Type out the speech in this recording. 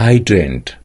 hydrant.